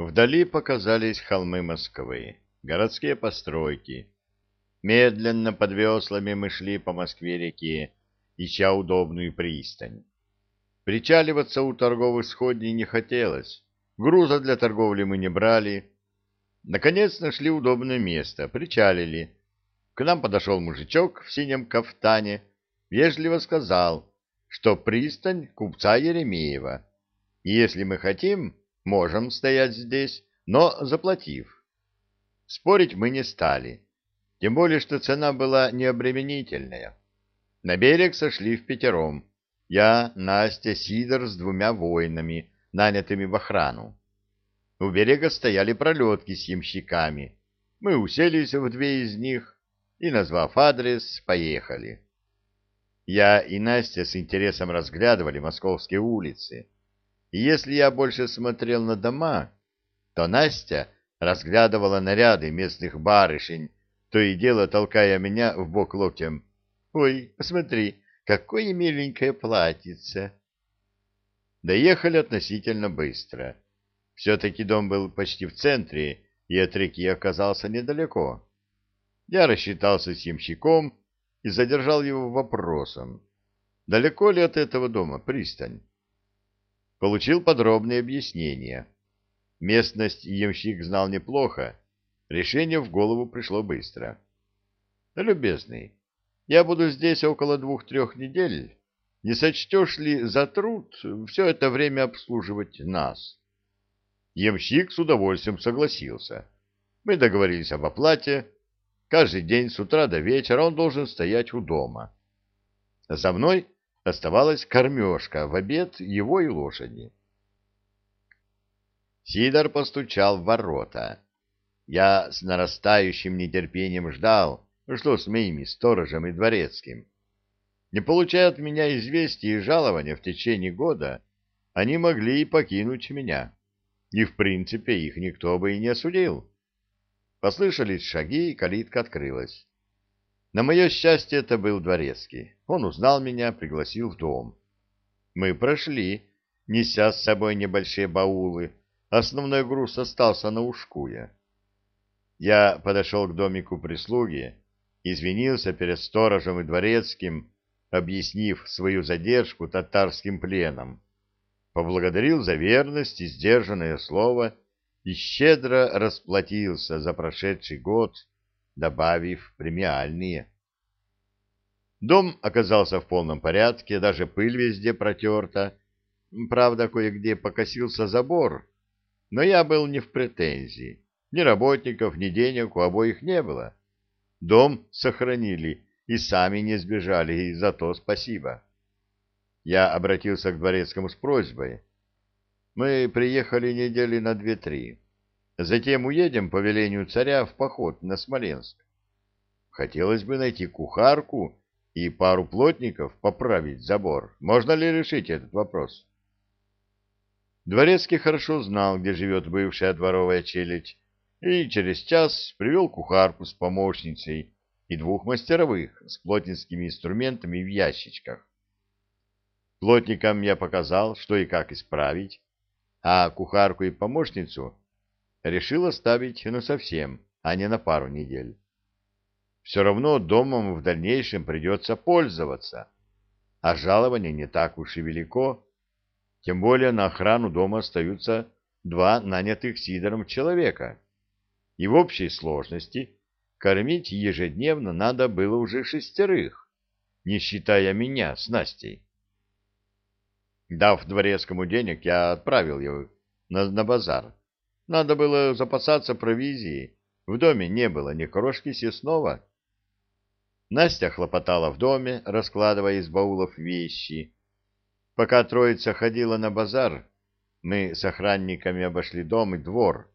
Вдали показались холмы Москвы, городские постройки. Медленно под веслами мы шли по Москве-реке, ища удобную пристань. Причаливаться у торговых сходней не хотелось, груза для торговли мы не брали. Наконец нашли удобное место, причалили. К нам подошел мужичок в синем кафтане, вежливо сказал, что пристань купца Еремеева, и если мы хотим, можем стоять здесь, но заплатив. Спорить мы не стали, тем более, что цена была необременительная. На берег сошли в пятером. Я, Настя, Сидор с двумя воинами, нанятыми в охрану. У берега стояли пролетки с ямщиками. Мы уселись в две из них и, назвав адрес, поехали. Я и Настя с интересом разглядывали московские улицы. Если я больше смотрел на дома, то Настя разглядывала наряды местных барышень, то и дело толкая меня в бок локтем. «Ой, посмотри, какое миленькое платьице!» Доехали относительно быстро. Все-таки дом был почти в центре, и от реки оказался недалеко. Я рассчитался с ямщиком и задержал его вопросом. Далеко ли от этого дома пристань? Получил подробные объяснения. Местность ямщик знал неплохо. Решение в голову пришло быстро. «Любезный, я буду здесь около двух-трех недель. Не сочтешь ли за труд все это время обслуживать нас?» Ямщик с удовольствием согласился. Мы договорились об оплате. Каждый день с утра до вечера он должен стоять у дома. За мной оставалась кормежка в обед его и лошади. Сидор постучал в ворота. Я с нарастающим нетерпением ждал, что с моими сторожем и дворецким. Не получая от меня известий и жалования в течение года, они могли и покинуть меня. И, в принципе, их никто бы и не осудил. Послышались шаги, и калитка открылась. На мое счастье, это был дворецкий. Он узнал меня, пригласил в дом. Мы прошли, неся с собой небольшие баулы. Основной груз остался на ушкуе. Я подошел к домику прислуги, извинился перед сторожем и дворецким, объяснив свою задержку татарским пленом, поблагодарил за верность и сдержанное слово и щедро расплатился за прошедший год, добавив премиальные. Дом оказался в полном порядке, даже пыль везде протерта. Правда, кое-где покосился забор, но я был не в претензии. Ни работников, ни денег у обоих не было. Дом сохранили и сами не сбежали, и за то спасибо. Я обратился к дворецкому с просьбой. Мы приехали недели на две-три. Затем уедем по велению царя в поход на Смоленск. Хотелось бы найти кухарку и пару плотников поправить забор. Можно ли решить этот вопрос? Дворецкий хорошо знал, где живет бывшая дворовая челядь, и через час привел кухарку с помощницей и двух мастеровых с плотницкими инструментами в ящичках. Плотникам я показал, что и как исправить, а кухарку и помощницу решил оставить насовсем, а не на пару недель. Все равно домом в дальнейшем придется пользоваться, а жалование не так уж и велико, тем более на охрану дома остаются два нанятых Сидором человека. И в общей сложности кормить ежедневно надо было уже шестерых, не считая меня с Настей. Дав дворецкому денег, я отправил его на, на базар. Надо было запасаться провизией. В доме не было ни крошки съестного. Настя хлопотала в доме, раскладывая из баулов вещи. Пока троица ходила на базар, мы с охранниками обошли дом и двор,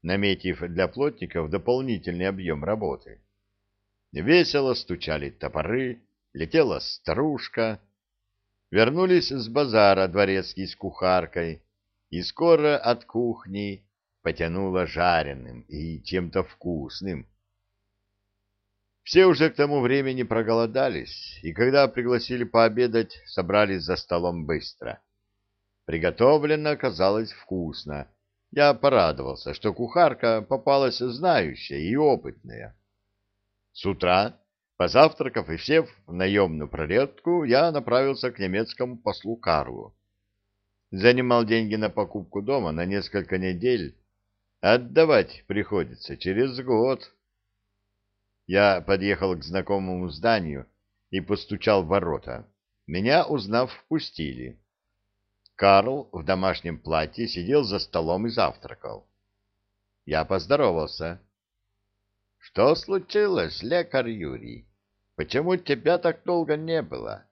наметив для плотников дополнительный объем работы. Весело стучали топоры, летела старушка. Вернулись с базара дворецкий с кухаркой, и скоро от кухни потянуло жареным и чем-то вкусным. Все уже к тому времени проголодались, и когда пригласили пообедать, собрались за столом быстро. Приготовлено оказалось вкусно, Я порадовался, что кухарка попалась знающая и опытная. С утра, позавтракав и сев в наемную пролетку, я направился к немецкому послу Карлу. Занимал деньги на покупку дома на несколько недель. Отдавать приходится через год. Я подъехал к знакомому зданию и постучал в ворота. Меня, узнав, впустили. Карл в домашнем платье сидел за столом и завтракал. Я поздоровался. — Что случилось, лекарь Юрий? Почему тебя так долго не было?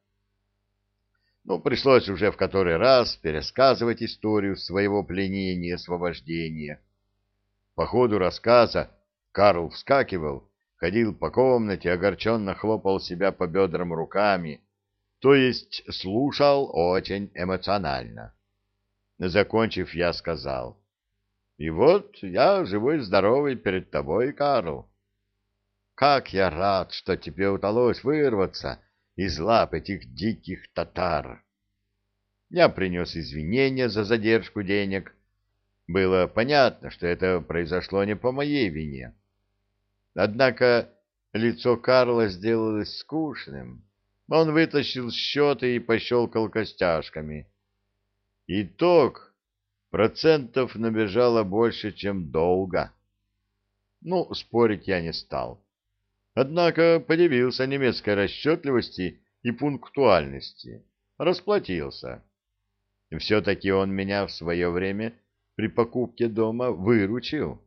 Ну, пришлось уже в который раз пересказывать историю своего пленения и освобождения. По ходу рассказа Карл вскакивал, ходил по комнате, огорченно хлопал себя по бедрам руками, то есть слушал очень эмоционально. Закончив, я сказал, «И вот я живой-здоровый перед тобой, Карл. Как я рад, что тебе удалось вырваться из лап этих диких татар!» Я принес извинения за задержку денег. Было понятно, что это произошло не по моей вине. Однако лицо Карла сделалось скучным. Он вытащил счеты и пощелкал костяшками. Итог. Процентов набежало больше, чем долго. Ну, спорить я не стал. Однако подивился немецкой расчетливости и пунктуальности. Расплатился. Все-таки он меня в свое время при покупке дома выручил.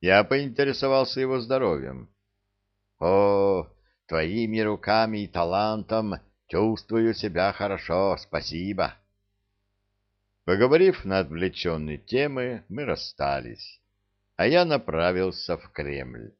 Я поинтересовался его здоровьем. О, Твоими руками и талантом чувствую себя хорошо, спасибо. Поговорив на отвлеченные темы, мы расстались, а я направился в Кремль.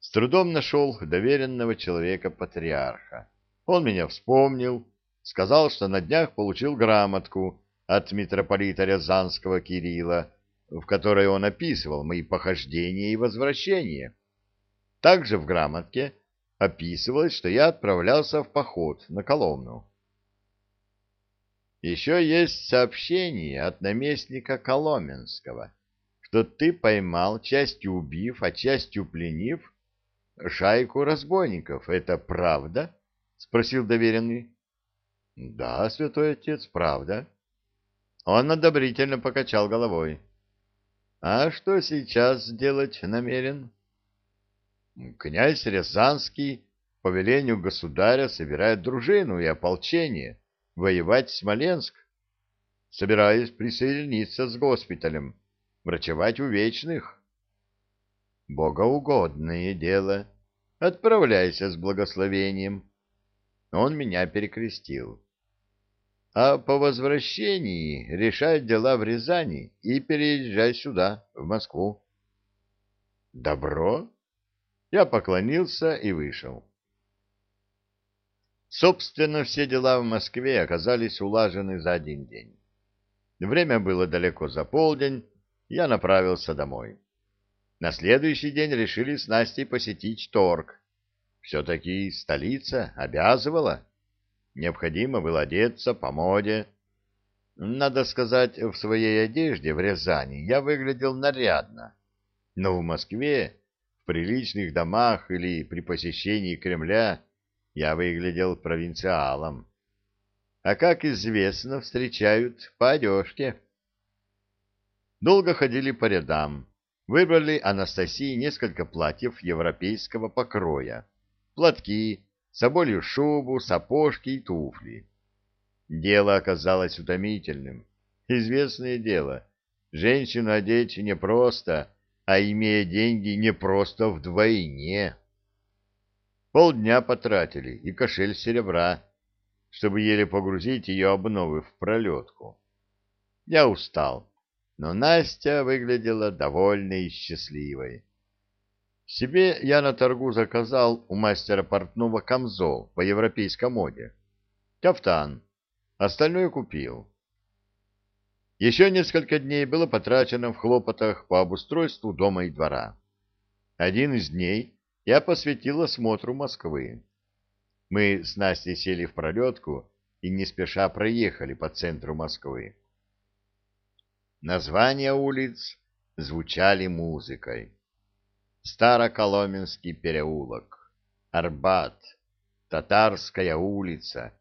С трудом нашел доверенного человека патриарха. Он меня вспомнил, сказал, что на днях получил грамотку от митрополита Рязанского Кирилла, в которой он описывал мои похождения и возвращения. Также в грамотке описывалось, что я отправлялся в поход на Коломну. Еще есть сообщение от наместника Коломенского, что ты поймал, частью убив, а частью пленив, шайку разбойников. Это правда? — спросил доверенный. — Да, святой отец, правда. Он одобрительно покачал головой. — А что сейчас делать намерен? — Князь Рязанский по велению государя собирает дружину и ополчение воевать в Смоленск. Собираюсь присоединиться с госпиталем, врачевать у вечных. Богоугодное дело. Отправляйся с благословением. Он меня перекрестил. А по возвращении решай дела в Рязани и переезжай сюда, в Москву. Добро? Я поклонился и вышел. Собственно, все дела в Москве оказались улажены за один день. Время было далеко за полдень, я направился домой. На следующий день решили с Настей посетить торг. Все-таки столица обязывала. Необходимо было одеться по моде. Надо сказать, в своей одежде в Рязани я выглядел нарядно. Но в Москве в приличных домах или при посещении Кремля я выглядел провинциалом. А, как известно, встречают по одежке. Долго ходили по рядам. Выбрали Анастасии несколько платьев европейского покроя, платки, соболью шубу, сапожки и туфли. Дело оказалось утомительным. Известное дело. Женщину одеть непросто, а имея деньги не просто вдвойне. Полдня потратили и кошель серебра, чтобы еле погрузить ее обновы в пролетку. Я устал, но Настя выглядела довольной и счастливой. Себе я на торгу заказал у мастера портного камзол по европейской моде. Кафтан. Остальное купил. Еще несколько дней было потрачено в хлопотах по обустройству дома и двора. Один из дней я посвятил осмотру Москвы. Мы с Настей сели в пролетку и не спеша проехали по центру Москвы. названия улиц звучали музыкой. Староколоменский переулок, Арбат, Татарская улица,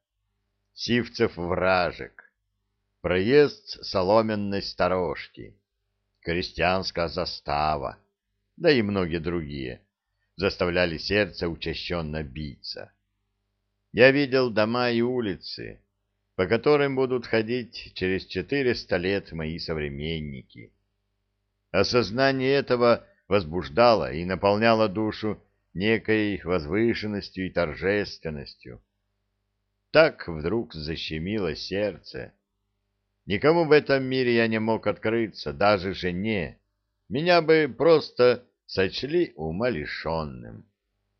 Сивцев-Вражек, проезд соломенной сторожки, крестьянская застава, да и многие другие, заставляли сердце учащенно биться. Я видел дома и улицы, по которым будут ходить через четыреста лет мои современники. Осознание этого возбуждало и наполняло душу некой возвышенностью и торжественностью. Так вдруг защемило сердце. Никому в этом мире я не мог открыться, даже жене. Меня бы просто сочли умалишенным.